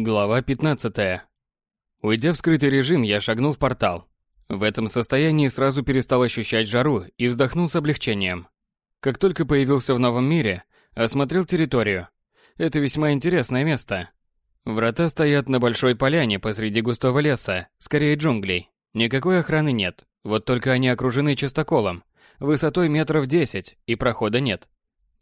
Глава 15. Уйдя в скрытый режим, я шагнул в портал. В этом состоянии сразу перестал ощущать жару и вздохнул с облегчением. Как только появился в новом мире, осмотрел территорию. Это весьма интересное место. Врата стоят на большой поляне посреди густого леса, скорее джунглей. Никакой охраны нет, вот только они окружены чистоколом, высотой метров 10, и прохода нет.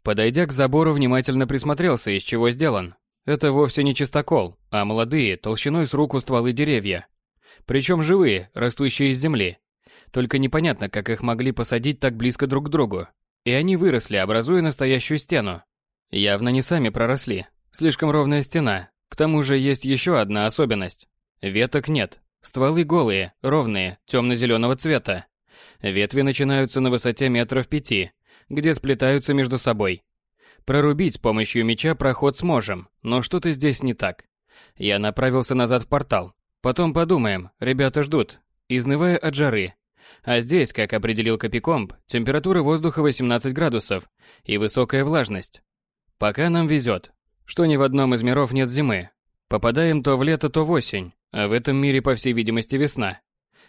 Подойдя к забору, внимательно присмотрелся, из чего сделан. Это вовсе не чистокол, а молодые, толщиной с руку стволы деревья. Причем живые, растущие из земли. Только непонятно, как их могли посадить так близко друг к другу. И они выросли, образуя настоящую стену. Явно не сами проросли. Слишком ровная стена. К тому же есть еще одна особенность. Веток нет. Стволы голые, ровные, темно-зеленого цвета. Ветви начинаются на высоте метров пяти, где сплетаются между собой. Прорубить с помощью меча проход сможем, но что-то здесь не так. Я направился назад в портал. Потом подумаем, ребята ждут, изнывая от жары. А здесь, как определил Копикомп, температура воздуха 18 градусов и высокая влажность. Пока нам везет, что ни в одном из миров нет зимы. Попадаем то в лето, то в осень, а в этом мире, по всей видимости, весна.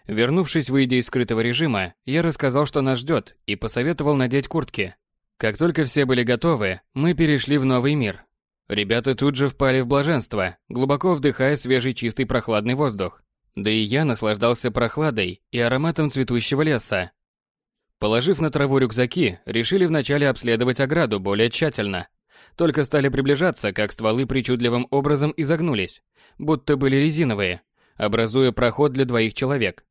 Вернувшись, выйдя из скрытого режима, я рассказал, что нас ждет, и посоветовал надеть куртки. Как только все были готовы, мы перешли в новый мир. Ребята тут же впали в блаженство, глубоко вдыхая свежий чистый прохладный воздух. Да и я наслаждался прохладой и ароматом цветущего леса. Положив на траву рюкзаки, решили вначале обследовать ограду более тщательно. Только стали приближаться, как стволы причудливым образом изогнулись, будто были резиновые, образуя проход для двоих человек.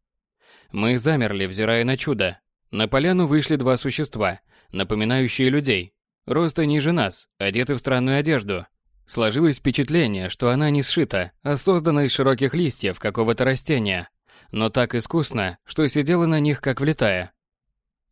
Мы замерли, взирая на чудо. На поляну вышли два существа, напоминающие людей, роста ниже нас, одеты в странную одежду. Сложилось впечатление, что она не сшита, а создана из широких листьев какого-то растения, но так искусно, что сидела на них как влетая.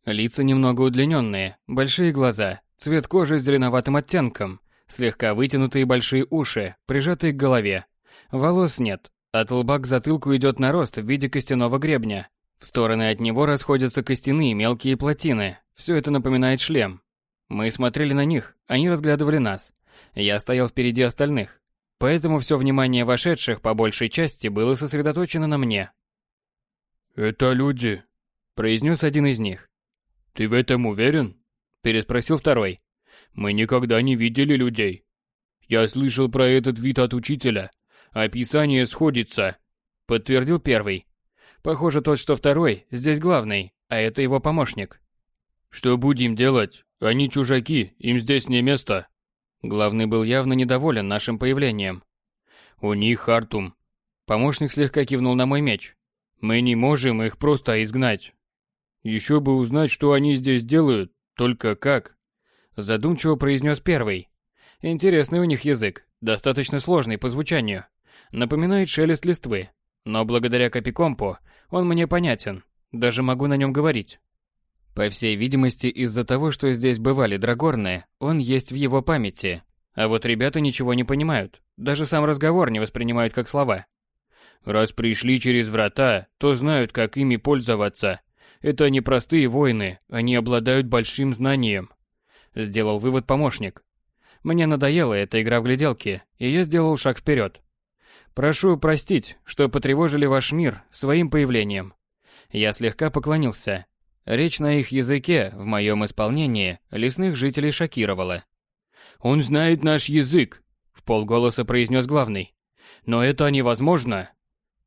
Лица немного удлиненные, большие глаза, цвет кожи с зеленоватым оттенком, слегка вытянутые большие уши, прижатые к голове. Волос нет, от лба к затылку идет нарост в виде костяного гребня. В стороны от него расходятся костяные мелкие плотины, все это напоминает шлем. Мы смотрели на них, они разглядывали нас. Я стоял впереди остальных. Поэтому все внимание вошедших по большей части было сосредоточено на мне. «Это люди», — произнес один из них. «Ты в этом уверен?» — переспросил второй. «Мы никогда не видели людей. Я слышал про этот вид от учителя. Описание сходится», — подтвердил первый. Похоже, тот, что второй, здесь главный, а это его помощник. «Что будем делать? Они чужаки, им здесь не место». Главный был явно недоволен нашим появлением. «У них Хартум». Помощник слегка кивнул на мой меч. «Мы не можем их просто изгнать. Еще бы узнать, что они здесь делают, только как?» Задумчиво произнес первый. Интересный у них язык, достаточно сложный по звучанию. Напоминает шелест листвы, но благодаря копикомпу он мне понятен, даже могу на нем говорить. По всей видимости, из-за того, что здесь бывали драгорные, он есть в его памяти. А вот ребята ничего не понимают, даже сам разговор не воспринимают как слова. Раз пришли через врата, то знают, как ими пользоваться. Это не простые воины, они обладают большим знанием. Сделал вывод помощник. Мне надоела эта игра в гляделки, и я сделал шаг вперед. Прошу простить, что потревожили ваш мир своим появлением. Я слегка поклонился, Речь на их языке, в моем исполнении, лесных жителей шокировала. «Он знает наш язык», — в полголоса произнес главный. «Но это невозможно».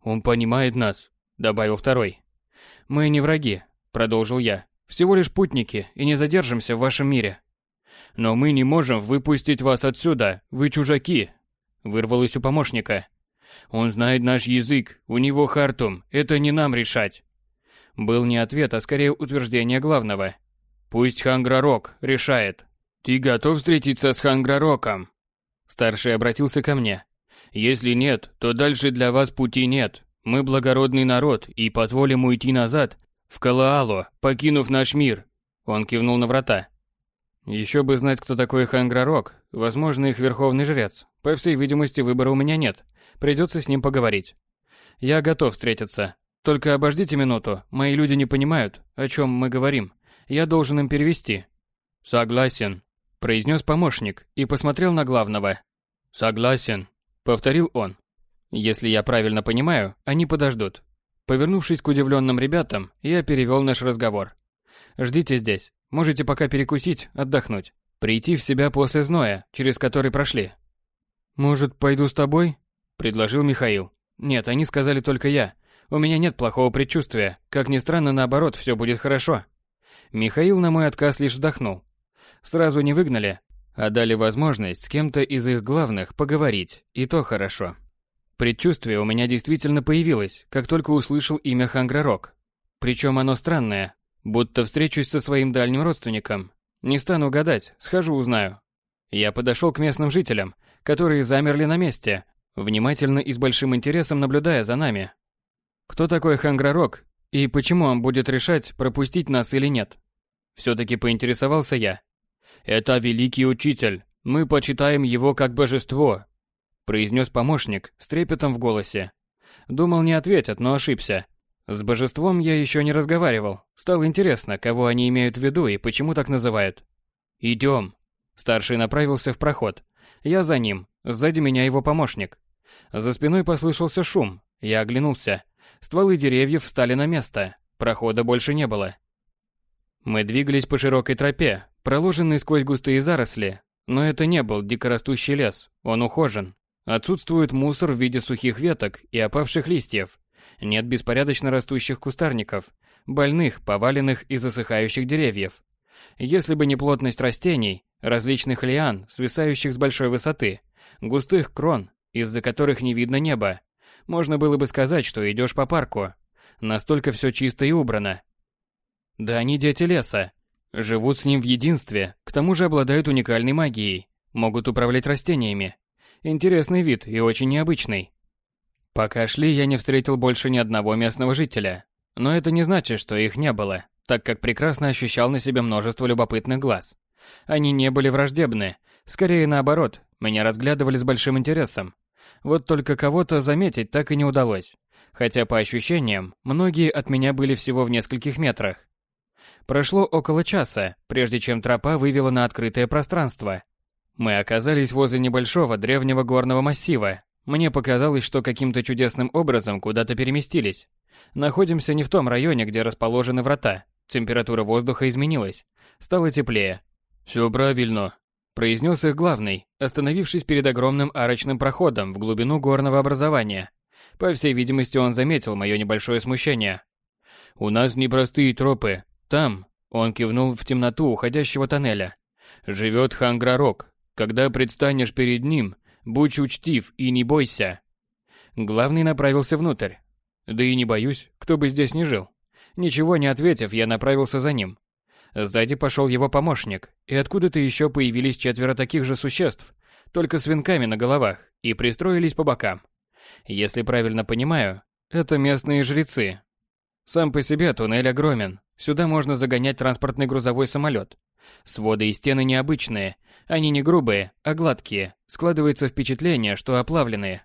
«Он понимает нас», — добавил второй. «Мы не враги», — продолжил я. «Всего лишь путники, и не задержимся в вашем мире». «Но мы не можем выпустить вас отсюда, вы чужаки», — вырвалось у помощника. «Он знает наш язык, у него хартум, это не нам решать». Был не ответ, а скорее утверждение главного. «Пусть Ханграрок решает. Ты готов встретиться с Ханграроком?» Старший обратился ко мне. «Если нет, то дальше для вас пути нет. Мы благородный народ и позволим уйти назад, в Калаало, покинув наш мир». Он кивнул на врата. Еще бы знать, кто такой Ханграрок, возможно, их верховный жрец. По всей видимости, выбора у меня нет. Придется с ним поговорить. Я готов встретиться, только обождите минуту, мои люди не понимают, о чем мы говорим. Я должен им перевести. Согласен, произнес помощник и посмотрел на главного. Согласен, повторил он. Если я правильно понимаю, они подождут. Повернувшись к удивленным ребятам, я перевел наш разговор. Ждите здесь. Можете пока перекусить, отдохнуть. Прийти в себя после зноя, через который прошли. Может, пойду с тобой? предложил Михаил. Нет, они сказали только я. У меня нет плохого предчувствия. Как ни странно, наоборот, все будет хорошо. Михаил на мой отказ лишь вздохнул. Сразу не выгнали, а дали возможность с кем-то из их главных поговорить, и то хорошо. Предчувствие у меня действительно появилось, как только услышал имя Ханграрок. Причем оно странное, будто встречусь со своим дальним родственником. Не стану гадать, схожу узнаю. Я подошел к местным жителям, которые замерли на месте, внимательно и с большим интересом наблюдая за нами. Кто такой Ханграрок и почему он будет решать, пропустить нас или нет? Все-таки поинтересовался я. Это великий учитель. Мы почитаем его как божество, произнес помощник с трепетом в голосе. Думал, не ответят, но ошибся. С божеством я еще не разговаривал. Стало интересно, кого они имеют в виду и почему так называют. Идем. Старший направился в проход. Я за ним. Сзади меня его помощник. За спиной послышался шум. Я оглянулся. Стволы деревьев встали на место. Прохода больше не было. Мы двигались по широкой тропе, проложенной сквозь густые заросли. Но это не был дикорастущий лес. Он ухожен. Отсутствует мусор в виде сухих веток и опавших листьев. Нет беспорядочно растущих кустарников, больных, поваленных и засыхающих деревьев. Если бы не плотность растений, различных лиан, свисающих с большой высоты, густых крон, из-за которых не видно неба, можно было бы сказать, что идешь по парку. Настолько все чисто и убрано. Да они дети леса. Живут с ним в единстве, к тому же обладают уникальной магией, могут управлять растениями. Интересный вид и очень необычный. Пока шли, я не встретил больше ни одного местного жителя. Но это не значит, что их не было, так как прекрасно ощущал на себе множество любопытных глаз. Они не были враждебны, скорее наоборот, меня разглядывали с большим интересом. Вот только кого-то заметить так и не удалось. Хотя по ощущениям, многие от меня были всего в нескольких метрах. Прошло около часа, прежде чем тропа вывела на открытое пространство. Мы оказались возле небольшого древнего горного массива. Мне показалось, что каким-то чудесным образом куда-то переместились. Находимся не в том районе, где расположены врата. Температура воздуха изменилась. Стало теплее. «Все правильно», произнес их главный, остановившись перед огромным арочным проходом в глубину горного образования. По всей видимости, он заметил мое небольшое смущение. «У нас непростые тропы. Там...» Он кивнул в темноту уходящего тоннеля. «Живет Ханграрок. Когда предстанешь перед ним, будь учтив и не бойся». Главный направился внутрь. Да и не боюсь, кто бы здесь не жил. Ничего не ответив, я направился за ним. Сзади пошел его помощник, и откуда-то еще появились четверо таких же существ, только с венками на головах, и пристроились по бокам. Если правильно понимаю, это местные жрецы. Сам по себе туннель огромен, сюда можно загонять транспортный грузовой самолет. Своды и стены необычные, они не грубые, а гладкие, складывается впечатление, что оплавленные.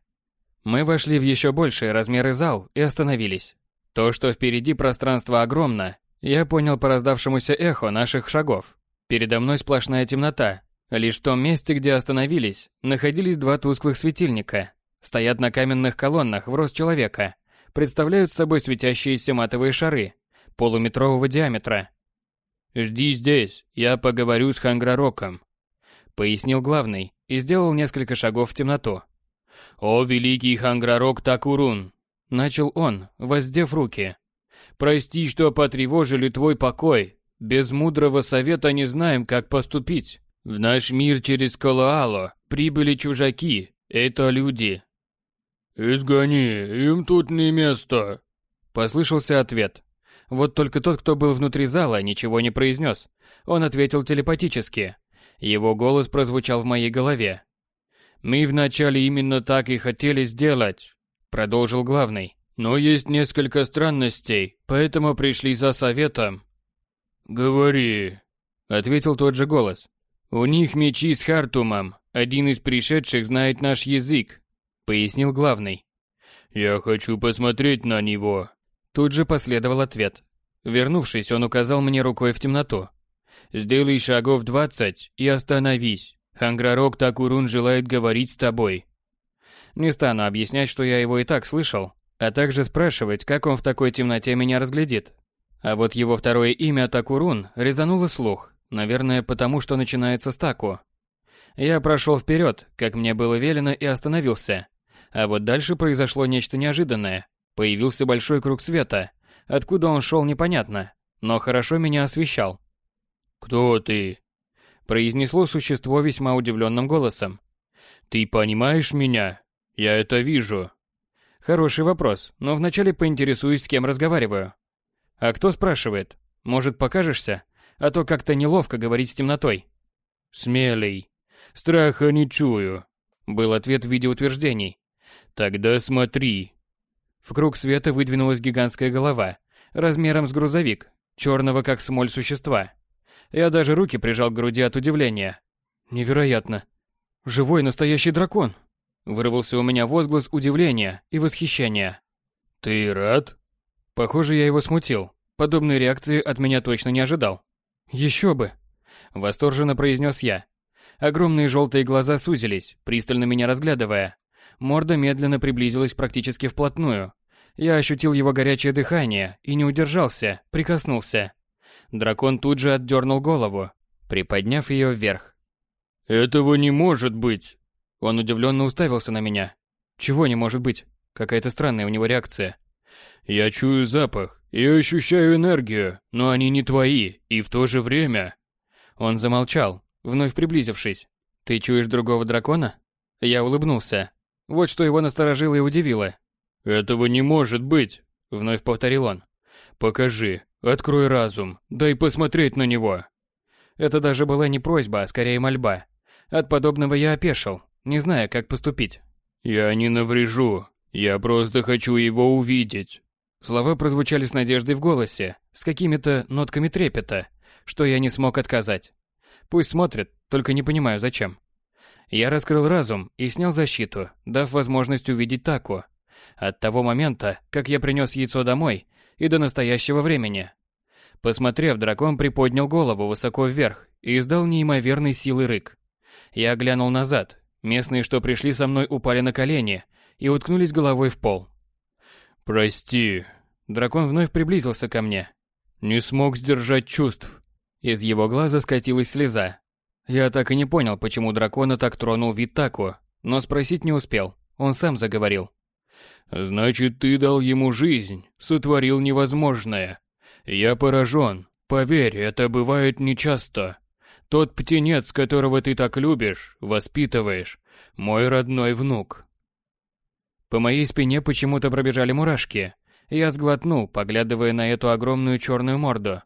Мы вошли в еще большие размеры зал и остановились. То, что впереди пространство огромно, я понял по раздавшемуся эхо наших шагов. Передо мной сплошная темнота. Лишь в том месте, где остановились, находились два тусклых светильника. Стоят на каменных колоннах в рост человека. Представляют собой светящиеся матовые шары, полуметрового диаметра. «Жди здесь, я поговорю с Ханграроком», — пояснил главный и сделал несколько шагов в темноту. «О, великий Ханграрок Такурун!» — начал он, воздев руки. Прости, что потревожили твой покой. Без мудрого совета не знаем, как поступить. В наш мир через Калаало прибыли чужаки. Это люди. «Изгони, им тут не место», — послышался ответ. Вот только тот, кто был внутри зала, ничего не произнес. Он ответил телепатически. Его голос прозвучал в моей голове. «Мы вначале именно так и хотели сделать», — продолжил главный. Но есть несколько странностей, поэтому пришли за советом. Говори, ответил тот же голос. У них мечи с Хартумом. Один из пришедших знает наш язык, пояснил главный. Я хочу посмотреть на него. Тут же последовал ответ. Вернувшись, он указал мне рукой в темноту. Сделай шагов двадцать и остановись. Ханграрок Такурун желает говорить с тобой. Не стану объяснять, что я его и так слышал, а также спрашивать, как он в такой темноте меня разглядит. А вот его второе имя Такурун резануло слух, наверное, потому что начинается с Таку. Я прошел вперед, как мне было велено, и остановился. А вот дальше произошло нечто неожиданное. Появился большой круг света. Откуда он шел, непонятно, но хорошо меня освещал. «Кто ты?» произнесло существо весьма удивленным голосом. «Ты понимаешь меня? Я это вижу». Хороший вопрос, но вначале поинтересуюсь, с кем разговариваю. А кто спрашивает? Может, покажешься? А то как-то неловко говорить с темнотой. Смелей. Страха не чую. Был ответ в виде утверждений. Тогда смотри. В круг света выдвинулась гигантская голова, размером с грузовик, черного как смоль существа. Я даже руки прижал к груди от удивления. Невероятно. Живой настоящий дракон. Вырвался у меня возглас удивления и восхищения. Ты рад? Похоже, я его смутил. Подобной реакции от меня точно не ожидал. Еще бы. Восторженно произнес я. Огромные желтые глаза сузились, пристально меня разглядывая. Морда медленно приблизилась практически вплотную. Я ощутил его горячее дыхание и не удержался, прикоснулся. Дракон тут же отдернул голову, приподняв ее вверх. «Этого не может быть!» Он удивленно уставился на меня. «Чего не может быть? Какая-то странная у него реакция». «Я чую запах и ощущаю энергию, но они не твои, и в то же время...» Он замолчал, вновь приблизившись. «Ты чуешь другого дракона?» Я улыбнулся. Вот что его насторожило и удивило. «Этого не может быть», — вновь повторил он. «Покажи, открой разум, дай посмотреть на него». Это даже была не просьба, а скорее мольба. От подобного я опешил, не зная, как поступить. «Я не наврежу, я просто хочу его увидеть». Слова прозвучали с надеждой в голосе, с какими-то нотками трепета, что я не смог отказать. Пусть смотрит, только не понимаю зачем. Я раскрыл разум и снял защиту, дав возможность увидеть Таку. От того момента, как я принес яйцо домой, и до настоящего времени. Посмотрев, дракон приподнял голову высоко вверх и издал неимоверной силы рык. Я глянул назад. Местные, что пришли со мной, упали на колени и уткнулись головой в пол. «Прости». Дракон вновь приблизился ко мне. Не смог сдержать чувств. Из его глаза скатилась слеза. Я так и не понял, почему дракона так тронул вид Таку, но спросить не успел. Он сам заговорил. «Значит, ты дал ему жизнь, сотворил невозможное. Я поражен. Поверь, это бывает нечасто. Тот птенец, которого ты так любишь, воспитываешь, мой родной внук». По моей спине почему-то пробежали мурашки. Я сглотнул, поглядывая на эту огромную черную морду.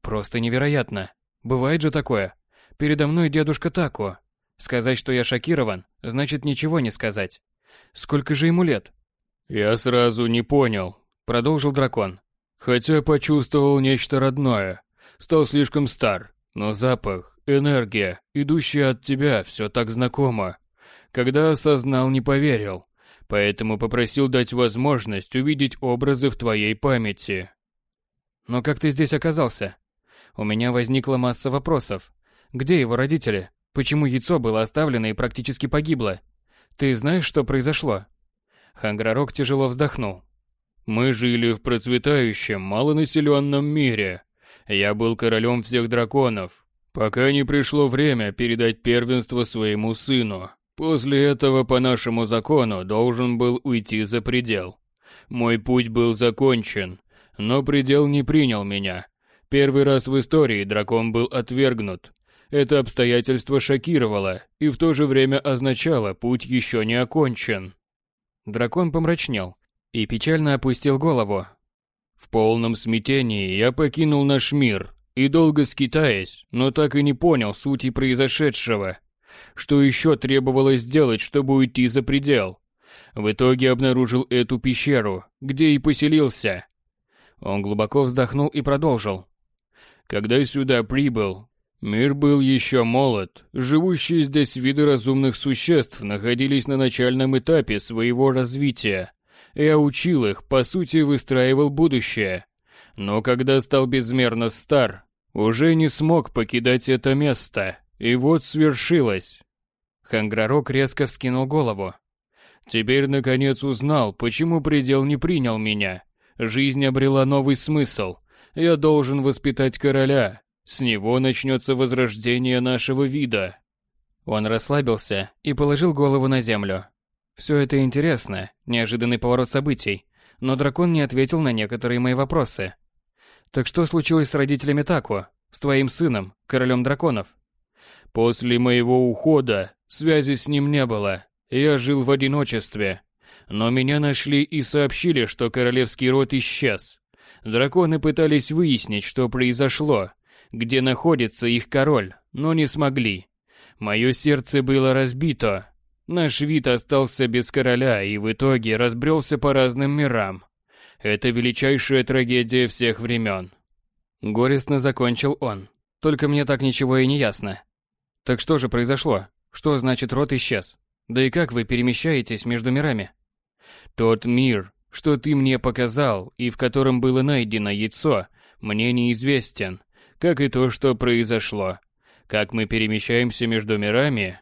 Просто невероятно. Бывает же такое. Передо мной дедушка Тако. Сказать, что я шокирован, значит ничего не сказать. Сколько же ему лет? Я сразу не понял, продолжил дракон. Хотя почувствовал нечто родное. Стал слишком стар, но запах, энергия, идущая от тебя, все так знакомо. Когда осознал, не поверил. Поэтому попросил дать возможность увидеть образы в твоей памяти. Но как ты здесь оказался? У меня возникла масса вопросов. Где его родители? Почему яйцо было оставлено и практически погибло? Ты знаешь, что произошло? Ханграрок тяжело вздохнул. Мы жили в процветающем, малонаселенном мире. Я был королем всех драконов, пока не пришло время передать первенство своему сыну. После этого по нашему закону должен был уйти за предел. Мой путь был закончен, но предел не принял меня. Первый раз в истории дракон был отвергнут, это обстоятельство шокировало и в то же время означало, путь еще не окончен. Дракон помрачнел и печально опустил голову. В полном смятении я покинул наш мир и долго скитаясь, но так и не понял сути произошедшего. Что еще требовалось сделать, чтобы уйти за предел? В итоге обнаружил эту пещеру, где и поселился. Он глубоко вздохнул и продолжил. Когда сюда прибыл, Мир был еще молод, живущие здесь виды разумных существ находились на начальном этапе своего развития. Я учил их, по сути, выстраивал будущее. Но когда стал безмерно стар, уже не смог покидать это место. И вот свершилось. Ханграрок резко вскинул голову. Теперь, наконец, узнал, почему предел не принял меня. Жизнь обрела новый смысл. Я должен воспитать короля. С него начнется возрождение нашего вида. Он расслабился и положил голову на землю. Все это интересно, неожиданный поворот событий, но дракон не ответил на некоторые мои вопросы. Так что случилось с родителями Таку, с твоим сыном, королем драконов? После моего ухода связи с ним не было. Я жил в одиночестве. Но меня нашли и сообщили, что королевский род исчез. Драконы пытались выяснить, что произошло, где находится их король, но не смогли. Мое сердце было разбито. Наш вид остался без короля и в итоге разбрелся по разным мирам. Это величайшая трагедия всех времен. Горестно закончил он. Только мне так ничего и не ясно. Так что же произошло? Что значит род исчез? Да и как вы перемещаетесь между мирами? Тот мир, что ты мне показал и в котором было найдено яйцо, мне неизвестен, как и то, что произошло. Как мы перемещаемся между мирами?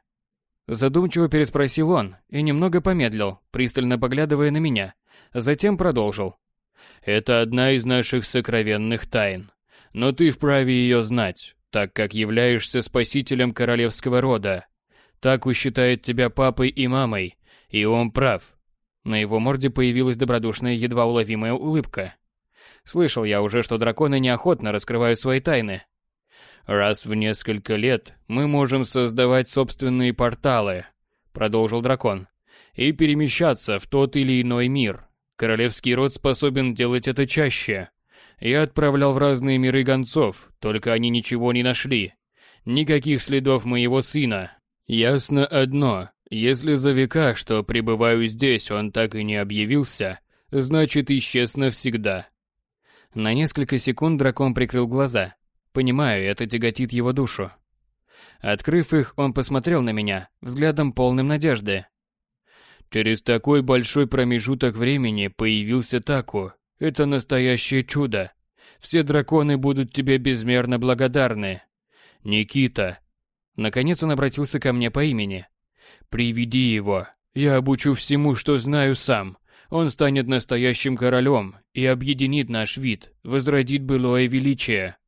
Задумчиво переспросил он и немного помедлил, пристально поглядывая на меня. Затем продолжил. Это одна из наших сокровенных тайн. Но ты вправе ее знать, так как являешься спасителем королевского рода. Так считает тебя папой и мамой, и он прав. На его морде появилась добродушная, едва уловимая улыбка. Слышал я уже, что драконы неохотно раскрывают свои тайны. Раз в несколько лет мы можем создавать собственные порталы, продолжил дракон, и перемещаться в тот или иной мир. Королевский род способен делать это чаще. Я отправлял в разные миры гонцов, только они ничего не нашли. Никаких следов моего сына. Ясно одно, если за века, что пребываю здесь, он так и не объявился, значит исчез навсегда. На несколько секунд дракон прикрыл глаза. Понимаю, это тяготит его душу. Открыв их, он посмотрел на меня, взглядом полным надежды. Через такой большой промежуток времени появился Таку. Это настоящее чудо. Все драконы будут тебе безмерно благодарны. Никита. Наконец он обратился ко мне по имени. Приведи его. Я обучу всему, что знаю сам. Он станет настоящим королем и объединит наш вид, возродит былое величие.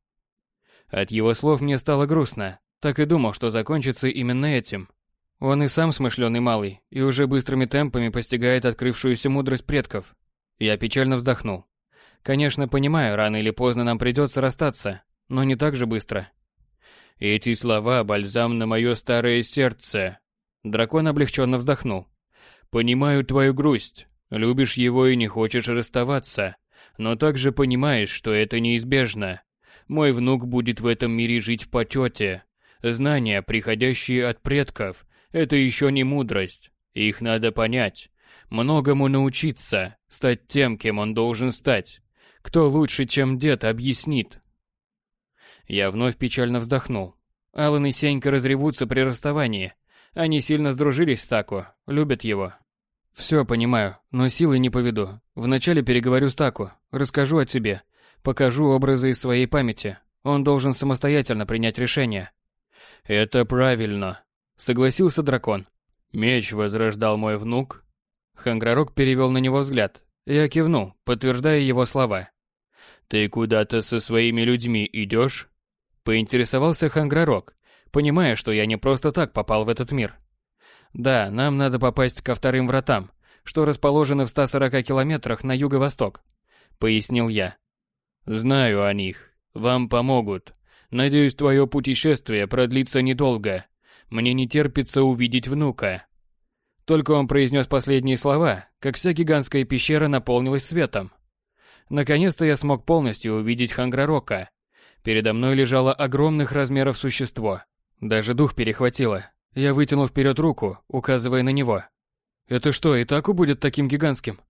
От его слов мне стало грустно. Так и думал, что закончится именно этим. Он и сам смышленый малый, и уже быстрыми темпами постигает открывшуюся мудрость предков. Я печально вздохнул. Конечно, понимаю, рано или поздно нам придется расстаться, но не так же быстро. Эти слова – бальзам на мое старое сердце. Дракон облегченно вздохнул. Понимаю твою грусть. Любишь его и не хочешь расставаться. Но также понимаешь, что это неизбежно. Мой внук будет в этом мире жить в почете. Знания, приходящие от предков, это еще не мудрость. Их надо понять. Многому научиться, стать тем, кем он должен стать. Кто лучше, чем дед, объяснит. Я вновь печально вздохнул. Алан и Сенька разревутся при расставании. Они сильно сдружились с Таку, любят его. Все понимаю, но силой не поведу. Вначале переговорю с Таку, расскажу о тебе. Покажу образы из своей памяти. Он должен самостоятельно принять решение. Это правильно, согласился дракон. Меч возрождал мой внук. Ханграрок перевел на него взгляд. Я кивнул, подтверждая его слова. Ты куда-то со своими людьми идешь? Поинтересовался Ханграрок, понимая, что я не просто так попал в этот мир. Да, нам надо попасть ко вторым вратам, что расположены в 140 километрах на юго-восток, пояснил я. Знаю о них. Вам помогут. Надеюсь, твое путешествие продлится недолго. Мне не терпится увидеть внука. Только он произнес последние слова, как вся гигантская пещера наполнилась светом. Наконец-то я смог полностью увидеть Ханграрока. Передо мной лежало огромных размеров существо. Даже дух перехватило. Я вытянул вперед руку, указывая на него. «Это что, и так будет таким гигантским?»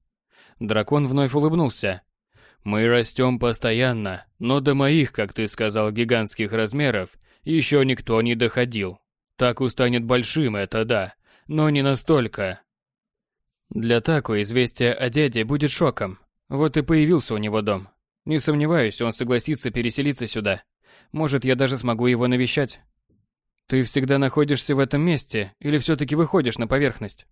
Дракон вновь улыбнулся, мы растем постоянно, но до моих, как ты сказал, гигантских размеров еще никто не доходил. Таку станет большим, это да, но не настолько. Для Таку известие о дяде будет шоком. Вот и появился у него дом. Не сомневаюсь, он согласится переселиться сюда. Может, я даже смогу его навещать. Ты всегда находишься в этом месте или все-таки выходишь на поверхность?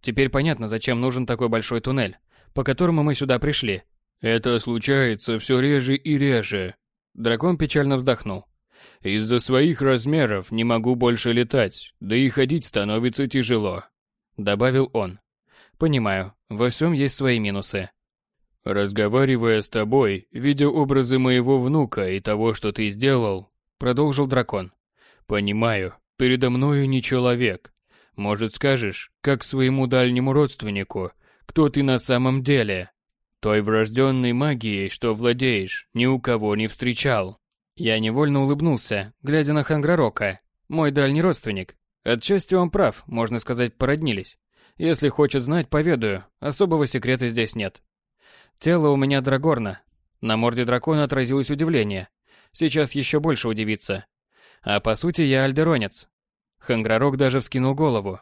Теперь понятно, зачем нужен такой большой туннель, по которому мы сюда пришли. Это случается все реже и реже. Дракон печально вздохнул. Из-за своих размеров не могу больше летать, да и ходить становится тяжело. Добавил он. Понимаю, во всем есть свои минусы. Разговаривая с тобой, видя образы моего внука и того, что ты сделал, продолжил дракон. Понимаю, передо мною не человек. Может, скажешь, как своему дальнему родственнику, кто ты на самом деле? Той врожденной магией, что владеешь, ни у кого не встречал. Я невольно улыбнулся, глядя на Ханграрока, мой дальний родственник. Отчасти он прав, можно сказать, породнились. Если хочет знать, поведаю, особого секрета здесь нет. Тело у меня драгорно. На морде дракона отразилось удивление. Сейчас еще больше удивится. А по сути я альдеронец. Ханграрок даже вскинул голову.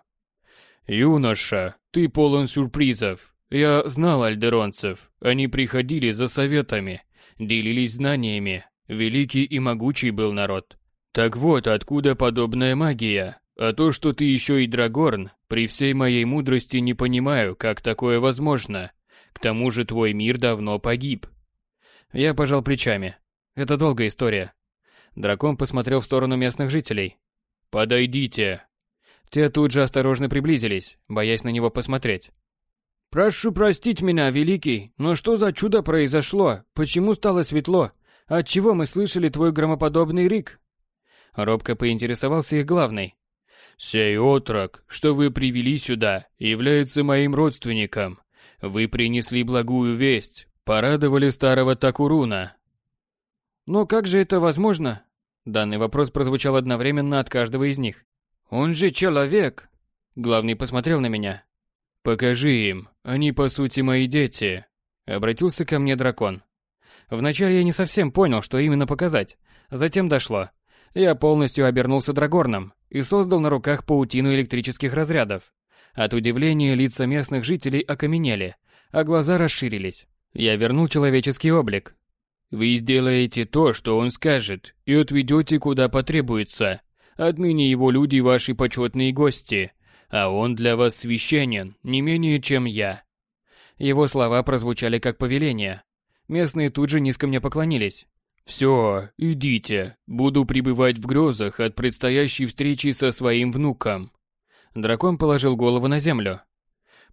«Юноша, ты полон сюрпризов. Я знал альдеронцев. Они приходили за советами, делились знаниями, Великий и могучий был народ. Так вот, откуда подобная магия? А то, что ты еще и Драгорн, при всей моей мудрости не понимаю, как такое возможно. К тому же твой мир давно погиб. Я пожал плечами. Это долгая история. Дракон посмотрел в сторону местных жителей. «Подойдите!» Те тут же осторожно приблизились, боясь на него посмотреть. «Прошу простить меня, Великий, но что за чудо произошло? Почему стало светло? Отчего мы слышали твой громоподобный рик?» Робко поинтересовался их главный. «Сей отрок, что вы привели сюда, является моим родственником. Вы принесли благую весть, порадовали старого Такуруна». «Но как же это возможно?» Данный вопрос прозвучал одновременно от каждого из них. «Он же человек!» Главный посмотрел на меня. «Покажи им, они по сути мои дети», — обратился ко мне дракон. Вначале я не совсем понял, что именно показать. Затем дошло. Я полностью обернулся драгорном и создал на руках паутину электрических разрядов. От удивления лица местных жителей окаменели, а глаза расширились. Я вернул человеческий облик. «Вы сделаете то, что он скажет, и отведете куда потребуется. Отныне его люди ваши почетные гости, а он для вас священен, не менее, чем я». Его слова прозвучали как повеление, Местные тут же низко мне поклонились. «Все, идите. Буду пребывать в грезах от предстоящей встречи со своим внуком». Дракон положил голову на землю.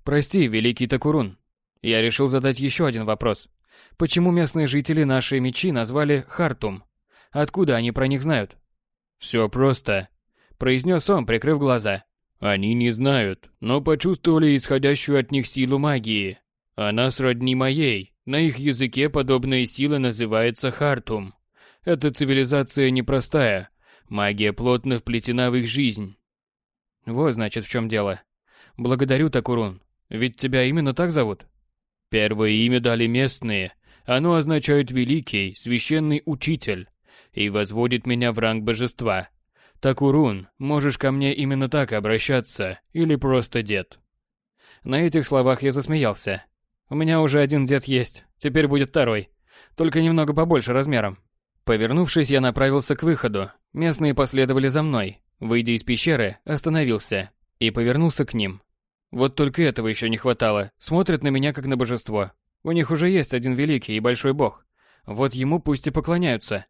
«Прости, великий Такурун. Я решил задать еще один вопрос. Почему местные жители наши мечи назвали Хартум? Откуда они про них знают?» «Все просто», — произнес он, прикрыв глаза. «Они не знают, но почувствовали исходящую от них силу магии. Она сродни моей, на их языке подобная сила называется Хартум. Эта цивилизация непростая. Магия плотно вплетена в их жизнь. Вот значит в чем дело. Благодарю, Такурун. Ведь тебя именно так зовут? Первое имя дали местные. Оно означает «великий», «священный учитель» и возводит меня в ранг божества. Такурун, можешь ко мне именно так обращаться, или просто дед. На этих словах я засмеялся. У меня уже один дед есть, теперь будет второй. Только немного побольше размером. Повернувшись, я направился к выходу. Местные последовали за мной. Выйдя из пещеры, остановился и повернулся к ним. Вот только этого еще не хватало. Смотрят на меня как на божество. У них уже есть один великий и большой бог. Вот ему пусть и поклоняются.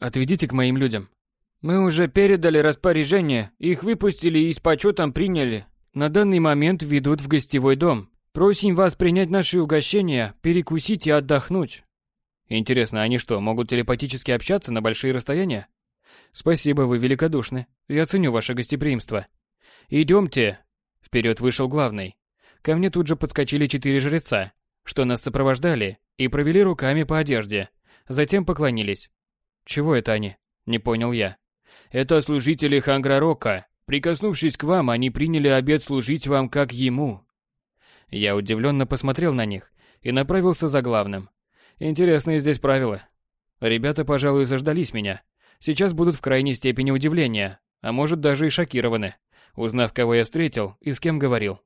Отведите к моим людям. Мы уже передали распоряжение, их выпустили и с почетом приняли. На данный момент ведут в гостевой дом, Просим вас принять наши угощения, перекусить и отдохнуть. Интересно, они что, могут телепатически общаться на большие расстояния? Спасибо, вы великодушны. Я ценю ваше гостеприимство. Идемте. Вперед вышел главный. Ко мне тут же подскочили четыре жреца, что нас сопровождали, и провели руками по одежде. Затем поклонились. Чего это они? Не понял я. Это служители Ханграрока. Прикоснувшись к вам, они приняли обет служить вам как ему, я удивленно посмотрел на них и направился за главным. Интересные здесь правила. Ребята, пожалуй, заждались меня. Сейчас будут в крайней степени удивления, а может даже и шокированы, узнав, кого я встретил и с кем говорил.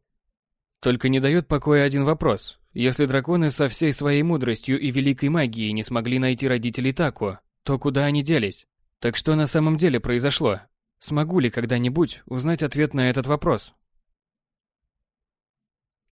Только не дает покоя один вопрос. Если драконы со всей своей мудростью и великой магией не смогли найти родителей Таку, то куда они делись? Так что на самом деле произошло? Смогу ли когда-нибудь узнать ответ на этот вопрос?